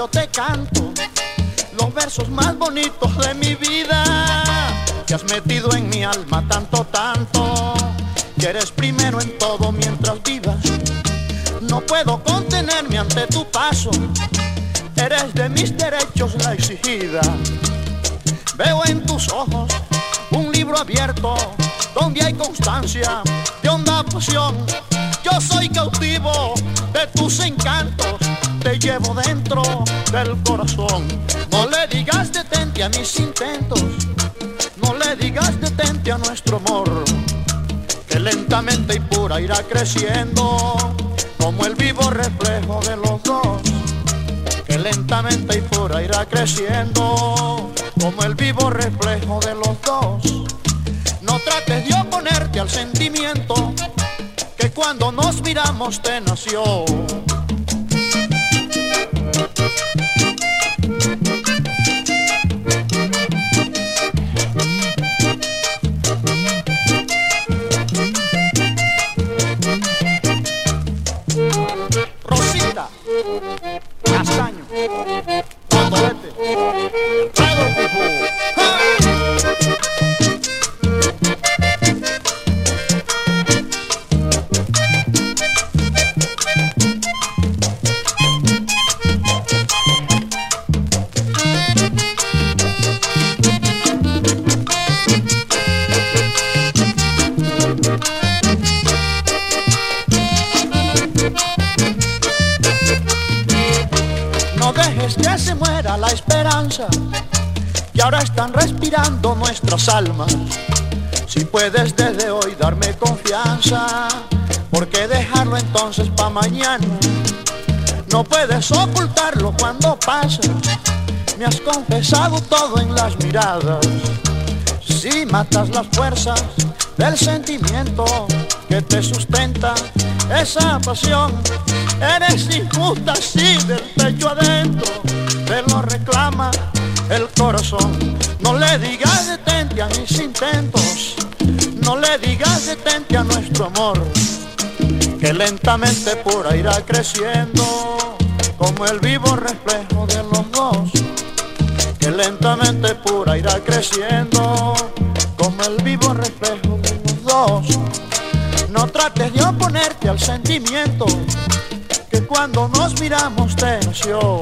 yo te canto los versos más bonitos de mi vida. Que has metido en mi alma tanto, tanto, que eres primero en todo mientras vivas. No puedo contenerme ante tu paso, eres de mis derechos la exigida. Veo en tus ojos un libro abierto donde hay constancia de honda pasión. Yo soy cautivo de tus encantos, dentro del corazón. No le digas detente a mis intentos, no le digas detente a nuestro amor, que lentamente y pura irá creciendo como el vivo reflejo de los dos. Que lentamente y pura irá creciendo como el vivo reflejo de los dos. No trates de oponerte al sentimiento que cuando nos miramos te nació. フフフ。Que se muera la esperanza, que ahora están respirando nuestras almas. Si puedes desde hoy darme confianza, ¿por qué dejarlo entonces pa' mañana? No puedes ocultarlo cuando pasa, me has confesado todo en las miradas. Si matas las fuerzas del sentimiento que te sustenta esa pasión, eres injusta así del pecho adentro, reclama el corazón. No le digas detente a mis intentos, no le digas detente a nuestro amor, que lentamente pura irá creciendo como el vivo reflejo de los dos que lentamente pura irá creciendo como el vivo reflejo de los dos. No trates de oponerte al sentimiento que cuando nos miramos te nació.